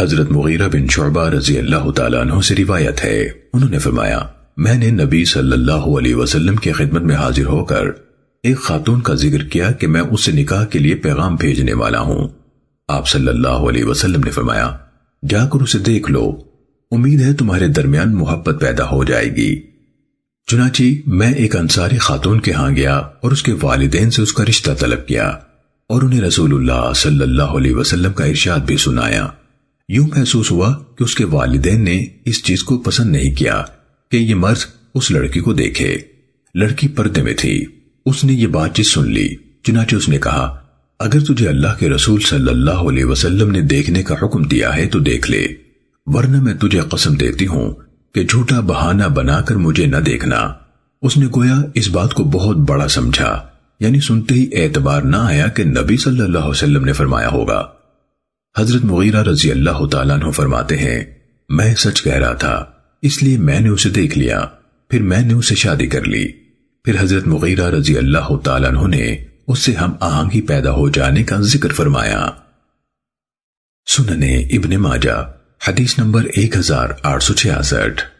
حضرت مغیرہ بن شعبہ رضی اللہ تعالیٰ عنہ سے روایت ہے۔ انہوں نے فرمایا، میں نے نبی صلی اللہ علیہ وسلم کی خدمت میں حاضر ہو کر ایک خاتون کا ذکر کیا کہ میں اس سے نکاح کے لیے پیغام بھیجنے والا ہوں۔ آپ صلی اللہ علیہ وسلم نے فرمایا، جا کر اسے دیکھ لو، امید ہے تمہارے درمیان محبت پیدا ہو جائے گی۔ چنانچہ میں ایک انصاری خاتون کے ہاں گیا اور اس کے والدین سے اس کا رشتہ طلب کیا اور انہیں رسول اللہ صلی اللہ علیہ وسلم کا ارشاد بھی سنایا۔ یوں محسوس ہوا کہ اس کے والدین نے اس چیز کو پسند نہیں کیا کہ یہ مرد اس لڑکی کو دیکھے۔ لڑکی پردے میں تھی۔ اس نے یہ بات چیز سن لی۔ چنانچہ اس نے کہا، اگر تجھے اللہ کے رسول صلی اللہ علیہ وسلم نے دیکھنے کا حکم دیا ہے تو دیکھ لے۔ ورنہ میں تجھے قسم دیتی ہوں کہ جھوٹا بہانہ بنا کر مجھے نہ دیکھنا۔ اس نے گویا اس بات کو بہت بڑا سمجھا۔ یعنی سنتے ہی اعتبار نہ آیا کہ نبی صلی اللہ علیہ وسلم نے فرمایا ہوگا۔ حضرت مغیرہ رضی اللہ تعالیٰ عنہ فرماتے ہیں، میں سچ کہہ رہا تھا، اس لیے میں نے اسے دیکھ لیا، پھر میں نے اسے شادی کر لی۔ پھر حضرت مغیرہ رضی اللہ تعالیٰ عنہ نے اس سے ہم آہنگی پیدا ہو جانے کا ذکر فرمایا۔ سننے ابن ماجہ، حدیث نمبر 1866